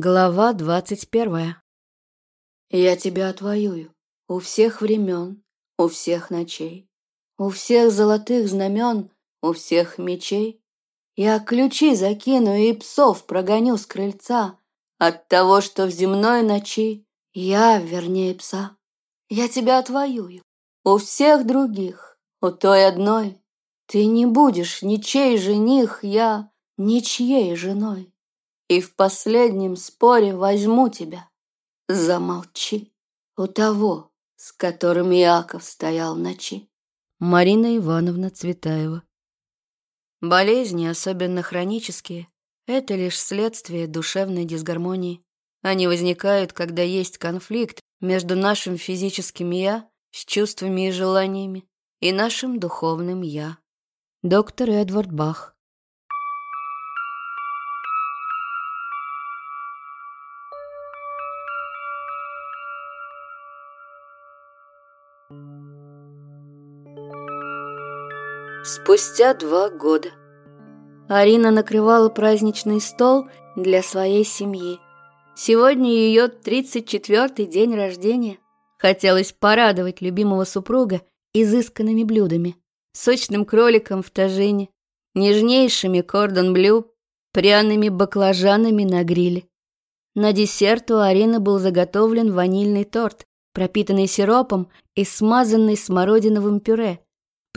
Глава двадцать первая. Я тебя отвоюю у всех времен, у всех ночей, у всех золотых знамен, у всех мечей. Я ключи закину и псов прогоню с крыльца от того, что в земной ночи я, вернее пса. Я тебя отвоюю у всех других, у той одной. Ты не будешь ничей жених, я ничьей женой и в последнем споре возьму тебя. Замолчи у того, с которым Яков стоял в ночи. Марина Ивановна Цветаева Болезни, особенно хронические, это лишь следствие душевной дисгармонии. Они возникают, когда есть конфликт между нашим физическим «я» с чувствами и желаниями и нашим духовным «я». Доктор Эдвард Бах Спустя два года Арина накрывала праздничный стол для своей семьи. Сегодня ее 34-й день рождения. Хотелось порадовать любимого супруга изысканными блюдами. Сочным кроликом в тажине, нежнейшими кордон-блю, пряными баклажанами на гриле. На десерт у Арины был заготовлен ванильный торт, пропитанный сиропом и смазанный смородиновым пюре –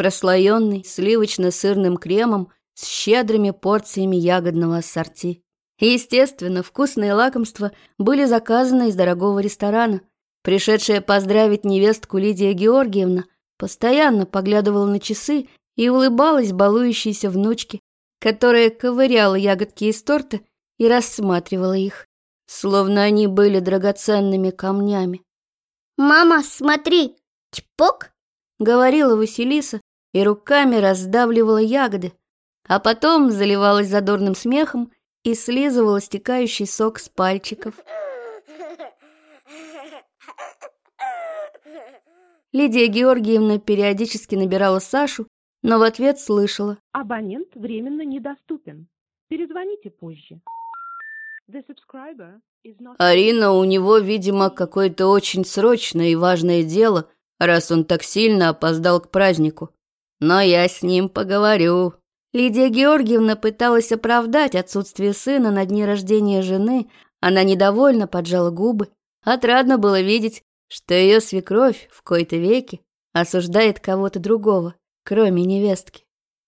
прослоенный сливочно-сырным кремом с щедрыми порциями ягодного ассорти. естественно, вкусные лакомства были заказаны из дорогого ресторана. Пришедшая поздравить невестку Лидия Георгиевна постоянно поглядывала на часы и улыбалась балующейся внучке, которая ковыряла ягодки из торта и рассматривала их, словно они были драгоценными камнями. «Мама, смотри! Чпок!» говорила Василиса и руками раздавливала ягоды, а потом заливалась задорным смехом и слизывала стекающий сок с пальчиков. Лидия Георгиевна периодически набирала Сашу, но в ответ слышала. Абонент временно недоступен. Перезвоните позже. Арина, у него, видимо, какое-то очень срочное и важное дело – раз он так сильно опоздал к празднику. Но я с ним поговорю». Лидия Георгиевна пыталась оправдать отсутствие сына на дне рождения жены. Она недовольно поджала губы. Отрадно было видеть, что ее свекровь в кои-то веки осуждает кого-то другого, кроме невестки.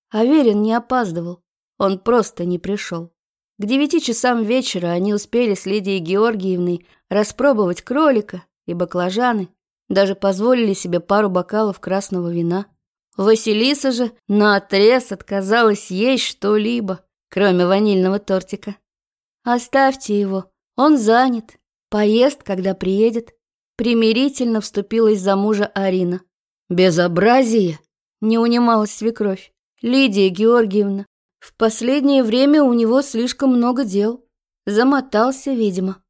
Аверин не опаздывал, он просто не пришел. К девяти часам вечера они успели с Лидией Георгиевной распробовать кролика и баклажаны, даже позволили себе пару бокалов красного вина. Василиса же наотрез отказалась есть что-либо, кроме ванильного тортика. «Оставьте его, он занят, поест, когда приедет», примирительно вступилась за мужа Арина. «Безобразие!» — не унималась свекровь. «Лидия Георгиевна, в последнее время у него слишком много дел. Замотался, видимо».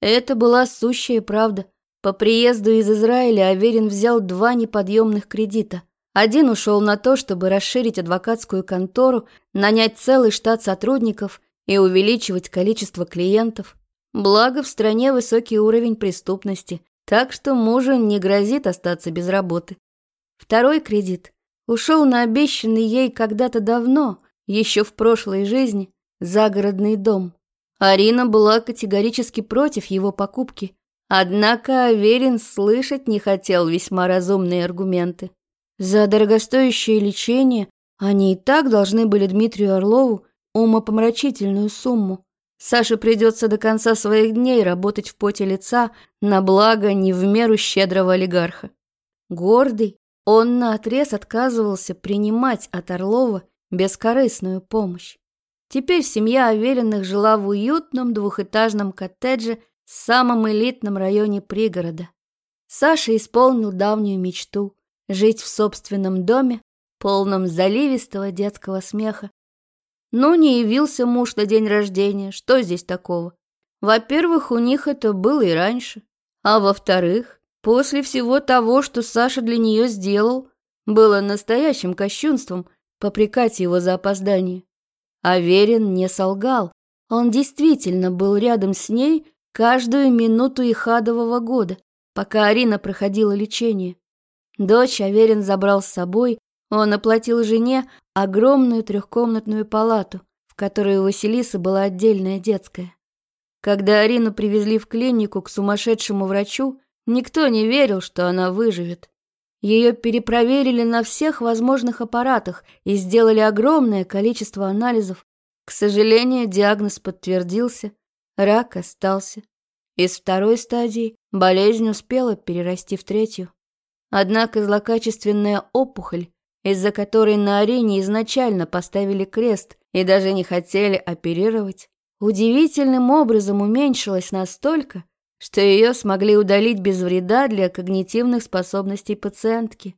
Это была сущая правда. По приезду из Израиля Аверин взял два неподъемных кредита. Один ушел на то, чтобы расширить адвокатскую контору, нанять целый штат сотрудников и увеличивать количество клиентов. Благо, в стране высокий уровень преступности, так что мужу не грозит остаться без работы. Второй кредит ушел на обещанный ей когда-то давно, еще в прошлой жизни, загородный дом. Арина была категорически против его покупки – Однако Аверин слышать не хотел весьма разумные аргументы. За дорогостоящее лечение они и так должны были Дмитрию Орлову умопомрачительную сумму. Саше придется до конца своих дней работать в поте лица на благо не в меру щедрого олигарха. Гордый, он наотрез отказывался принимать от Орлова бескорыстную помощь. Теперь семья Авериных жила в уютном двухэтажном коттедже в самом элитном районе пригорода. Саша исполнил давнюю мечту – жить в собственном доме, полном заливистого детского смеха. Ну, не явился муж на день рождения, что здесь такого? Во-первых, у них это было и раньше. А во-вторых, после всего того, что Саша для нее сделал, было настоящим кощунством попрекать его за опоздание. Аверин не солгал. Он действительно был рядом с ней каждую минуту их адового года, пока Арина проходила лечение. Дочь Аверин забрал с собой, он оплатил жене огромную трехкомнатную палату, в которой у Василисы была отдельная детская. Когда Арину привезли в клинику к сумасшедшему врачу, никто не верил, что она выживет. Ее перепроверили на всех возможных аппаратах и сделали огромное количество анализов. К сожалению, диагноз подтвердился, рак остался. Из второй стадии болезнь успела перерасти в третью. Однако злокачественная опухоль, из-за которой на арене изначально поставили крест и даже не хотели оперировать, удивительным образом уменьшилась настолько, что ее смогли удалить без вреда для когнитивных способностей пациентки.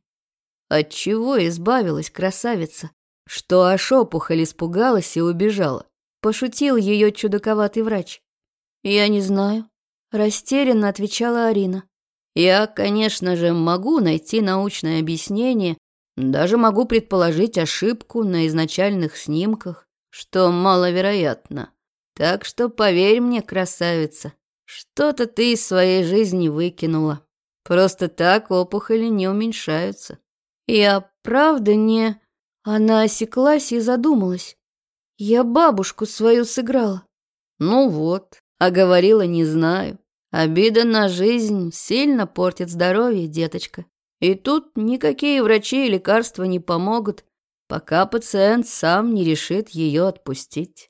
От чего избавилась красавица? Что аж опухоль испугалась и убежала. Пошутил ее чудаковатый врач. «Я не знаю», — растерянно отвечала Арина. «Я, конечно же, могу найти научное объяснение, даже могу предположить ошибку на изначальных снимках, что маловероятно. Так что поверь мне, красавица, что-то ты из своей жизни выкинула. Просто так опухоли не уменьшаются. Я правда не... Она осеклась и задумалась. Я бабушку свою сыграла. Ну вот, а говорила не знаю. Обида на жизнь сильно портит здоровье, деточка. И тут никакие врачи и лекарства не помогут, пока пациент сам не решит ее отпустить.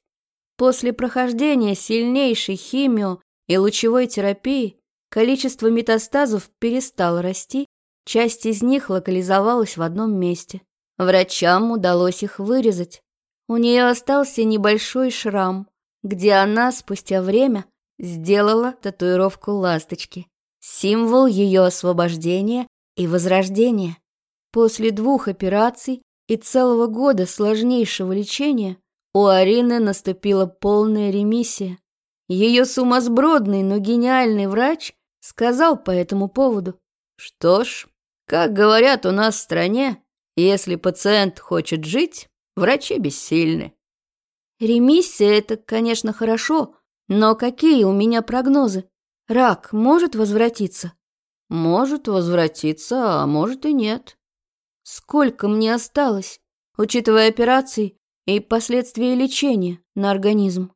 После прохождения сильнейшей химио и лучевой терапии количество метастазов перестало расти, часть из них локализовалась в одном месте. Врачам удалось их вырезать. У нее остался небольшой шрам, где она спустя время сделала татуировку ласточки, символ ее освобождения и возрождения. После двух операций и целого года сложнейшего лечения у Арины наступила полная ремиссия. Ее сумасбродный, но гениальный врач сказал по этому поводу. Что ж, как говорят у нас в стране, если пациент хочет жить, врачи бессильны. Ремиссия – это, конечно, хорошо, но какие у меня прогнозы? Рак может возвратиться? Может возвратиться, а может и нет. Сколько мне осталось, учитывая операции и последствия лечения на организм.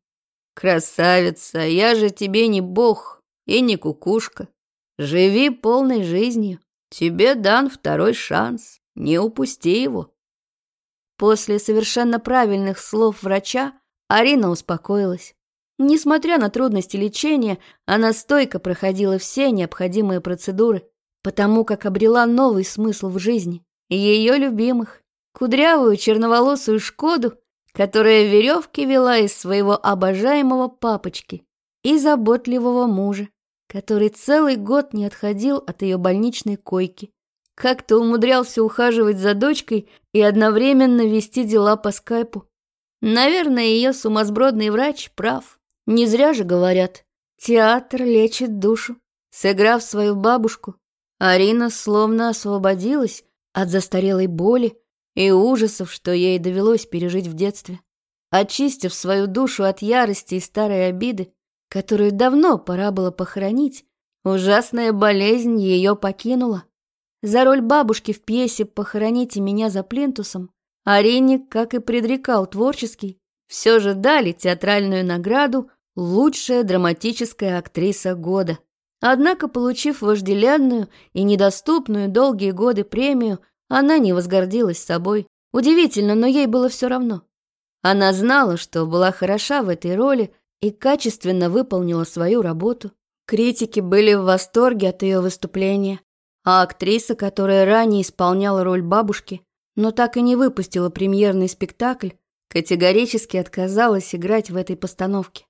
Красавица, я же тебе не бог и не кукушка. Живи полной жизнью. Тебе дан второй шанс. Не упусти его. После совершенно правильных слов врача Арина успокоилась. Несмотря на трудности лечения, она стойко проходила все необходимые процедуры, потому как обрела новый смысл в жизни. Ее любимых, кудрявую черноволосую Шкоду, которая веревки вела из своего обожаемого папочки и заботливого мужа, который целый год не отходил от ее больничной койки, как-то умудрялся ухаживать за дочкой и одновременно вести дела по скайпу. Наверное, ее сумасбродный врач прав. Не зря же говорят, театр лечит душу. Сыграв свою бабушку, Арина словно освободилась от застарелой боли и ужасов, что ей довелось пережить в детстве. Очистив свою душу от ярости и старой обиды, которую давно пора было похоронить, ужасная болезнь ее покинула. За роль бабушки в пьесе «Похороните меня за плинтусом» Арине, как и предрекал творческий, все же дали театральную награду «Лучшая драматическая актриса года». Однако, получив вожделенную и недоступную долгие годы премию, она не возгордилась собой. Удивительно, но ей было все равно. Она знала, что была хороша в этой роли и качественно выполнила свою работу. Критики были в восторге от ее выступления, а актриса, которая ранее исполняла роль бабушки, но так и не выпустила премьерный спектакль, категорически отказалась играть в этой постановке.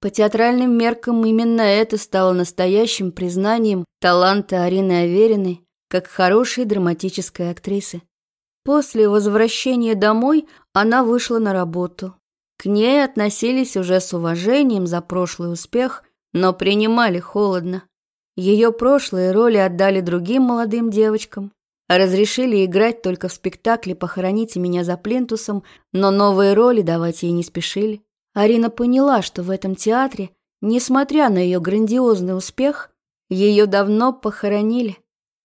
По театральным меркам именно это стало настоящим признанием таланта Арины Авериной как хорошей драматической актрисы. После возвращения домой она вышла на работу. К ней относились уже с уважением за прошлый успех, но принимали холодно. Ее прошлые роли отдали другим молодым девочкам, разрешили играть только в спектакле «Похороните меня за плинтусом», но новые роли давать ей не спешили. Арина поняла, что в этом театре несмотря на ее грандиозный успех, ее давно похоронили.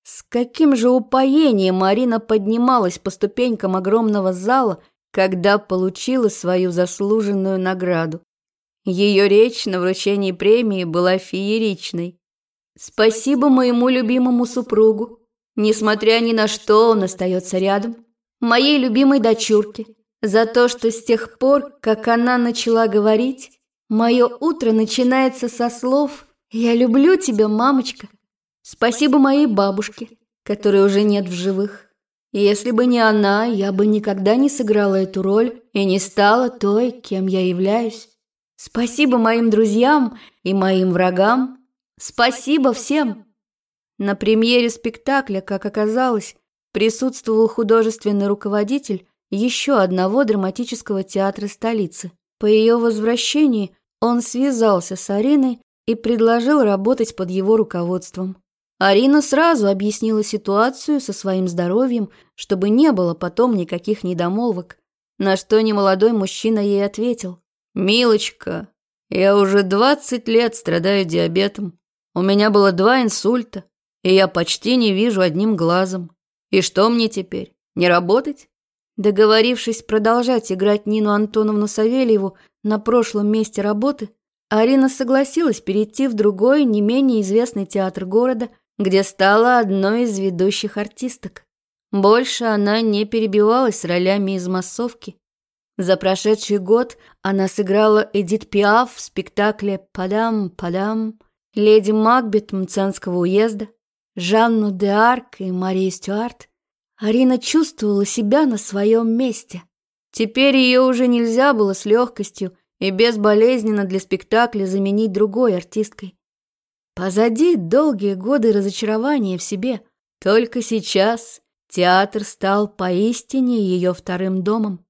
С каким же упоением Марина поднималась по ступенькам огромного зала, когда получила свою заслуженную награду. Ее речь на вручении премии была фееричной. «Спасибо моему любимому супругу. Несмотря ни на что, он остается рядом. Моей любимой дочурке. За то, что с тех пор, как она начала говорить, мое утро начинается со слов «Я люблю тебя, мамочка». Спасибо моей бабушке, которой уже нет в живых. Если бы не она, я бы никогда не сыграла эту роль и не стала той, кем я являюсь. Спасибо моим друзьям и моим врагам. Спасибо всем. На премьере спектакля, как оказалось, присутствовал художественный руководитель еще одного драматического театра столицы. По ее возвращении он связался с Ариной и предложил работать под его руководством. Арина сразу объяснила ситуацию со своим здоровьем, чтобы не было потом никаких недомолвок, на что немолодой мужчина ей ответил. «Милочка, я уже двадцать лет страдаю диабетом. У меня было два инсульта, и я почти не вижу одним глазом. И что мне теперь, не работать?» Договорившись продолжать играть Нину Антоновну Савельеву на прошлом месте работы, Арина согласилась перейти в другой, не менее известный театр города – где стала одной из ведущих артисток. Больше она не перебивалась ролями из массовки. За прошедший год она сыграла Эдит Пиаф в спектакле «Падам, падам», леди Макбет Мценского уезда, Жанну де Арк и Марию Стюарт. Арина чувствовала себя на своем месте. Теперь ее уже нельзя было с легкостью и безболезненно для спектакля заменить другой артисткой. Позади долгие годы разочарования в себе. Только сейчас театр стал поистине ее вторым домом.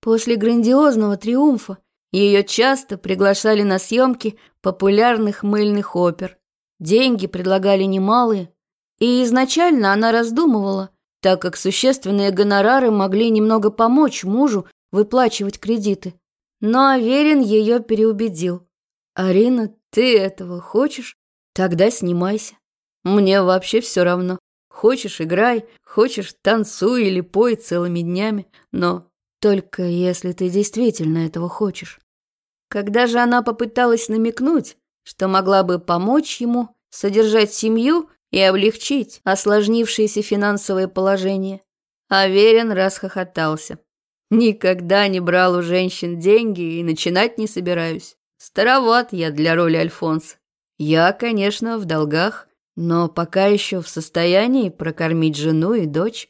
После грандиозного триумфа ее часто приглашали на съемки популярных мыльных опер. Деньги предлагали немалые, и изначально она раздумывала, так как существенные гонорары могли немного помочь мужу выплачивать кредиты. Но Аверин ее переубедил. «Арина, ты этого хочешь?» Тогда снимайся. Мне вообще все равно. Хочешь – играй, хочешь – танцуй или пой целыми днями, но только если ты действительно этого хочешь. Когда же она попыталась намекнуть, что могла бы помочь ему содержать семью и облегчить осложнившееся финансовое положение, Аверин расхохотался. Никогда не брал у женщин деньги и начинать не собираюсь. Староват я для роли Альфонса. Я, конечно, в долгах, но пока еще в состоянии прокормить жену и дочь.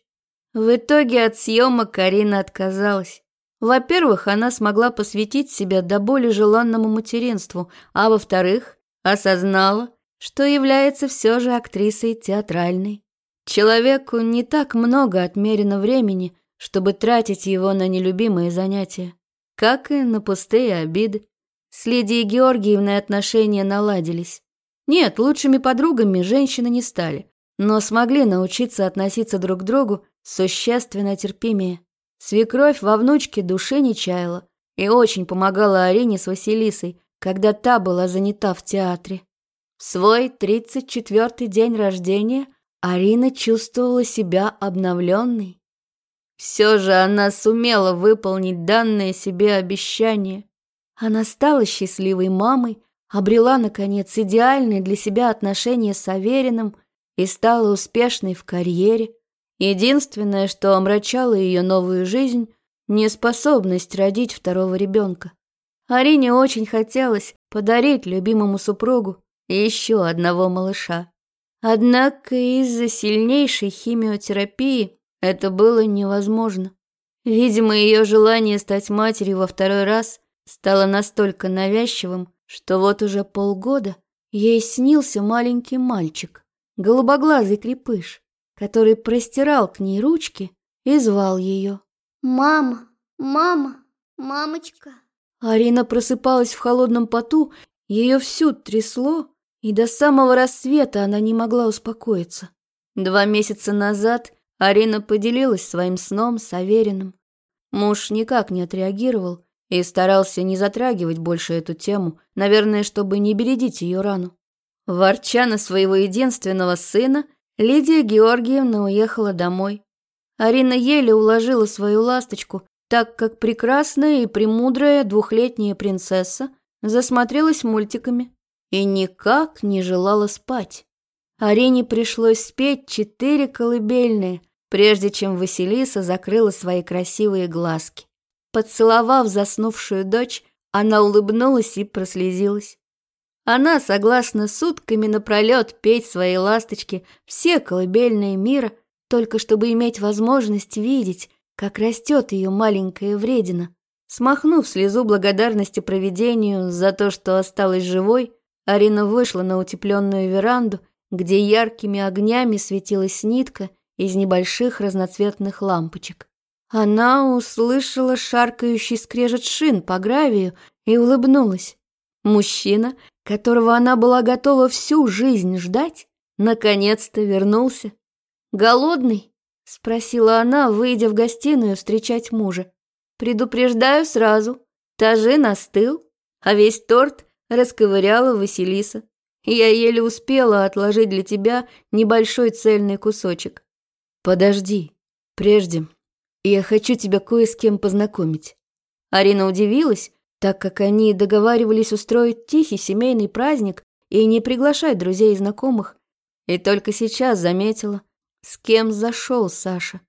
В итоге от съемок Карина отказалась. Во-первых, она смогла посвятить себя до более желанному материнству, а во-вторых, осознала, что является все же актрисой театральной. Человеку не так много отмерено времени, чтобы тратить его на нелюбимые занятия, как и на пустые обиды. С Лидией Георгиевной отношения наладились. Нет, лучшими подругами женщины не стали, но смогли научиться относиться друг к другу существенно терпимее. Свекровь во внучке души не чаяла и очень помогала Арине с Василисой, когда та была занята в театре. В свой 34-й день рождения Арина чувствовала себя обновленной. Все же она сумела выполнить данное себе обещание. Она стала счастливой мамой, обрела, наконец, идеальные для себя отношения с Авериным и стала успешной в карьере. Единственное, что омрачало ее новую жизнь – неспособность родить второго ребенка. Арине очень хотелось подарить любимому супругу еще одного малыша. Однако из-за сильнейшей химиотерапии это было невозможно. Видимо, ее желание стать матерью во второй раз стало настолько навязчивым, что вот уже полгода ей снился маленький мальчик, голубоглазый крепыш, который простирал к ней ручки и звал ее. «Мама! Мама! Мамочка!» Арина просыпалась в холодном поту, ее всю трясло, и до самого рассвета она не могла успокоиться. Два месяца назад Арина поделилась своим сном с Авериным. Муж никак не отреагировал, и старался не затрагивать больше эту тему, наверное, чтобы не бередить ее рану. Ворча на своего единственного сына, Лидия Георгиевна уехала домой. Арина еле уложила свою ласточку, так как прекрасная и премудрая двухлетняя принцесса засмотрелась мультиками и никак не желала спать. Арине пришлось спеть четыре колыбельные, прежде чем Василиса закрыла свои красивые глазки. Поцеловав заснувшую дочь, она улыбнулась и прослезилась. Она согласна сутками напролет петь своей ласточке все колыбельные мира, только чтобы иметь возможность видеть, как растет ее маленькая вредина. Смахнув слезу благодарности провидению за то, что осталась живой, Арина вышла на утепленную веранду, где яркими огнями светилась нитка из небольших разноцветных лампочек. Она услышала шаркающий скрежет шин по гравию и улыбнулась. Мужчина, которого она была готова всю жизнь ждать, наконец-то вернулся. «Голодный?» — спросила она, выйдя в гостиную встречать мужа. «Предупреждаю сразу, тажин остыл, а весь торт расковыряла Василиса. Я еле успела отложить для тебя небольшой цельный кусочек. Подожди, прежде я хочу тебя кое с кем познакомить. Арина удивилась, так как они договаривались устроить тихий семейный праздник и не приглашать друзей и знакомых, и только сейчас заметила, с кем зашел Саша.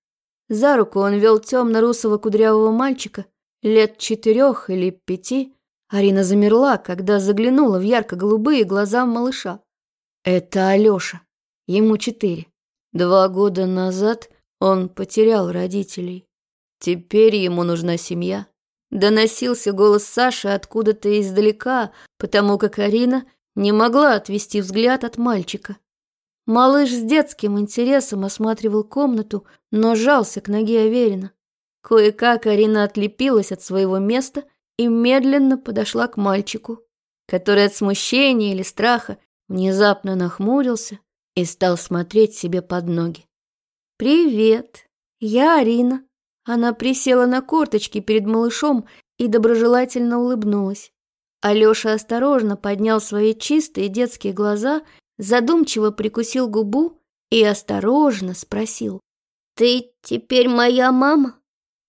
За руку он вел темно-русого кудрявого мальчика, лет четырех или пяти, Арина замерла, когда заглянула в ярко-голубые глаза малыша. Это Алёша. Ему четыре. Два года назад он потерял родителей. Теперь ему нужна семья. Доносился голос Саши откуда-то издалека, потому как Арина не могла отвести взгляд от мальчика. Малыш с детским интересом осматривал комнату, но жался к ноге Аверина. Кое-как Арина отлепилась от своего места и медленно подошла к мальчику, который от смущения или страха внезапно нахмурился и стал смотреть себе под ноги. «Привет, я Арина». Она присела на корточки перед малышом и доброжелательно улыбнулась. Алёша осторожно поднял свои чистые детские глаза, задумчиво прикусил губу и осторожно спросил. «Ты теперь моя мама?»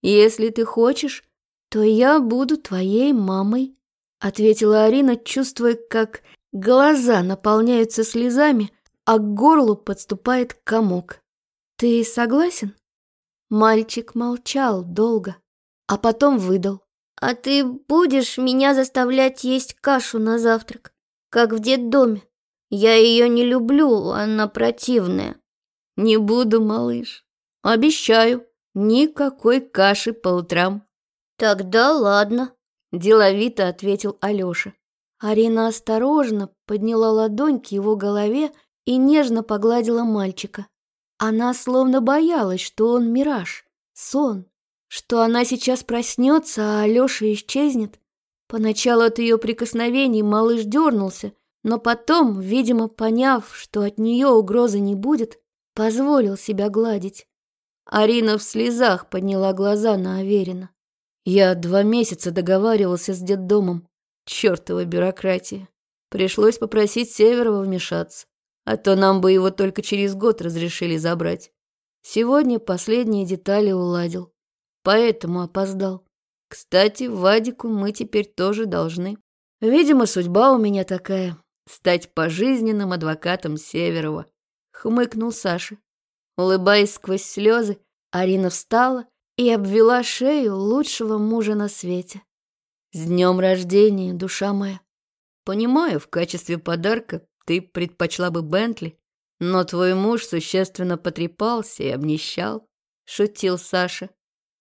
«Если ты хочешь, то я буду твоей мамой», — ответила Арина, чувствуя, как глаза наполняются слезами, а к горлу подступает комок. «Ты согласен?» Мальчик молчал долго, а потом выдал. «А ты будешь меня заставлять есть кашу на завтрак, как в детдоме? Я ее не люблю, она противная». «Не буду, малыш. Обещаю, никакой каши по утрам». «Тогда ладно», – деловито ответил Алёша. Арина осторожно подняла ладонь к его голове и нежно погладила мальчика. Она словно боялась, что он мираж, сон, что она сейчас проснется, а Алёша исчезнет. Поначалу от ее прикосновений малыш дернулся, но потом, видимо, поняв, что от нее угрозы не будет, позволил себя гладить. Арина в слезах подняла глаза на Аверина. Я два месяца договаривался с детдомом. Чёртова бюрократия. Пришлось попросить Северова вмешаться, а то нам бы его только через год разрешили забрать. Сегодня последние детали уладил, поэтому опоздал. Кстати, Вадику мы теперь тоже должны. Видимо, судьба у меня такая — стать пожизненным адвокатом Северова, — хмыкнул Саша. Улыбаясь сквозь слезы, Арина встала и обвела шею лучшего мужа на свете. «С днем рождения, душа моя! Понимаю, в качестве подарка ты предпочла бы Бентли, но твой муж существенно потрепался и обнищал», — шутил Саша.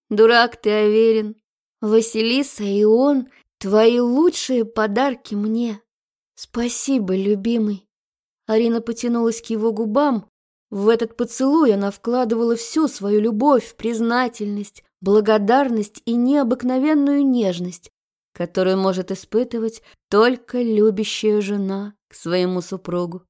«Дурак ты, Аверин. Василиса и он — твои лучшие подарки мне. Спасибо, любимый». Арина потянулась к его губам, в этот поцелуй она вкладывала всю свою любовь, признательность, благодарность и необыкновенную нежность, которую может испытывать только любящая жена к своему супругу.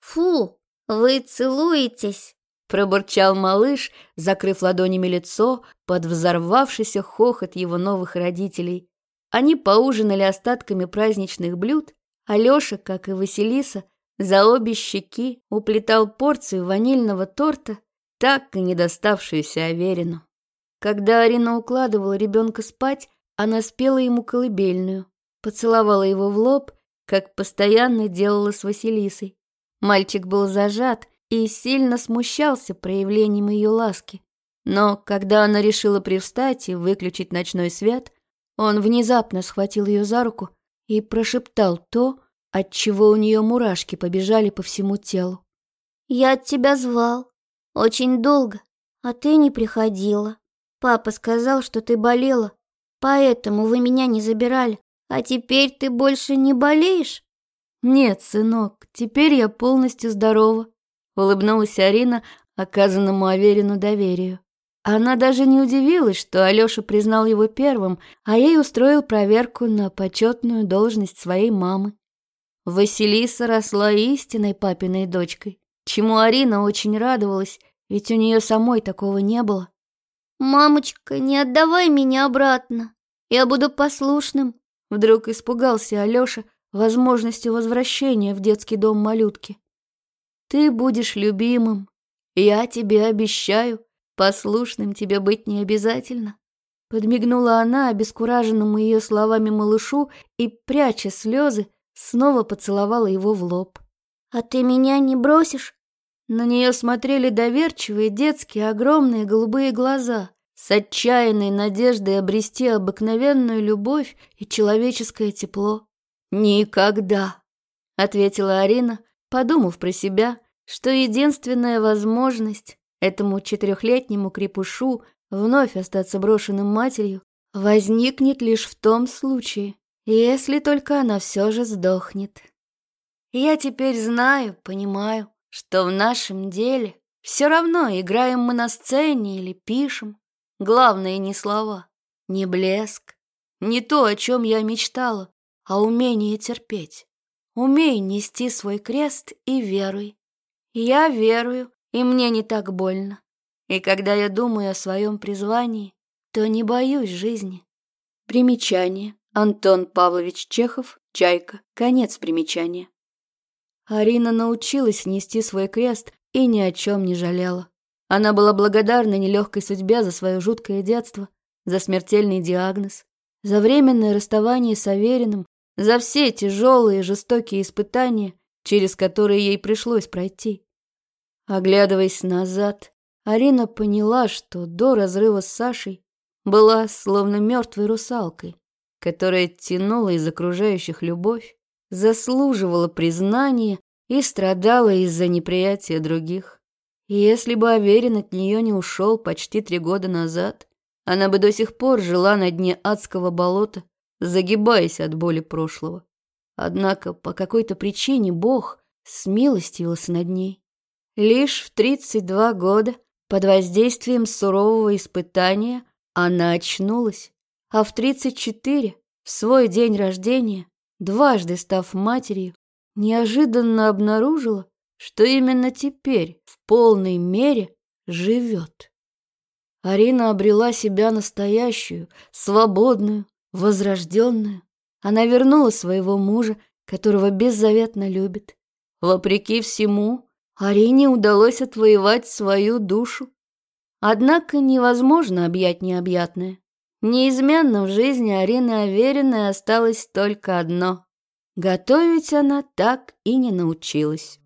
«Фу, вы целуетесь!» — пробурчал малыш, закрыв ладонями лицо под взорвавшийся хохот его новых родителей. Они поужинали остатками праздничных блюд. Алёша, как и Василиса, за обе щеки уплетал порцию ванильного торта, так и не доставшуюся Аверину. Когда Арина укладывала ребенка спать, она спела ему колыбельную, поцеловала его в лоб, как постоянно делала с Василисой. Мальчик был зажат и сильно смущался проявлением ее ласки. Но когда она решила привстать и выключить ночной свет, он внезапно схватил ее за руку и прошептал то, от чего у нее мурашки побежали по всему телу. «Я тебя звал. Очень долго, а ты не приходила. Папа сказал, что ты болела, поэтому вы меня не забирали. А теперь ты больше не болеешь?» «Нет, сынок, теперь я полностью здорова», — улыбнулась Арина оказанному Аверину доверию. Она даже не удивилась, что Алёша признал его первым, а ей устроил проверку на почетную должность своей мамы. Василиса росла истинной папиной дочкой, чему Арина очень радовалась, ведь у нее самой такого не было. «Мамочка, не отдавай меня обратно, я буду послушным», Вдруг испугался Алёша возможностью возвращения в детский дом малютки. «Ты будешь любимым, я тебе обещаю, послушным тебе быть не обязательно». Подмигнула она обескураженному ее словами малышу и, пряча слезы, снова поцеловала его в лоб. «А ты меня не бросишь?» На нее смотрели доверчивые детские огромные голубые глаза с отчаянной надеждой обрести обыкновенную любовь и человеческое тепло. «Никогда», — ответила Арина, подумав про себя, что единственная возможность этому четырехлетнему крепушу вновь остаться брошенным матерью возникнет лишь в том случае, если только она все же сдохнет. Я теперь знаю, понимаю, что в нашем деле все равно играем мы на сцене или пишем, Главное не слова, не блеск, не то, о чем я мечтала, а умение терпеть. Умей нести свой крест и веруй. Я верую, и мне не так больно. И когда я думаю о своем призвании, то не боюсь жизни. Примечание. Антон Павлович Чехов, Чайка. Конец примечания. Арина научилась нести свой крест и ни о чем не жалела. Она была благодарна нелегкой судьбе за свое жуткое детство, за смертельный диагноз, за временное расставание с Авериным, за все тяжелые жестокие испытания, через которые ей пришлось пройти. Оглядываясь назад, Арина поняла, что до разрыва с Сашей была словно мертвой русалкой, которая тянула из окружающих любовь, заслуживала признания и страдала из-за неприятия других. И если бы Аверин от нее не ушел почти три года назад, она бы до сих пор жила на дне адского болота, загибаясь от боли прошлого. Однако по какой-то причине Бог смилостивился над ней. Лишь в 32 года под воздействием сурового испытания она очнулась, а в 34, в свой день рождения, дважды став матерью, неожиданно обнаружила, что именно теперь в полной мере живет. Арина обрела себя настоящую, свободную, возрожденную. Она вернула своего мужа, которого беззаветно любит. Вопреки всему, Арине удалось отвоевать свою душу. Однако невозможно объять необъятное. Неизменно в жизни Арины Авериной осталось только одно. Готовить она так и не научилась.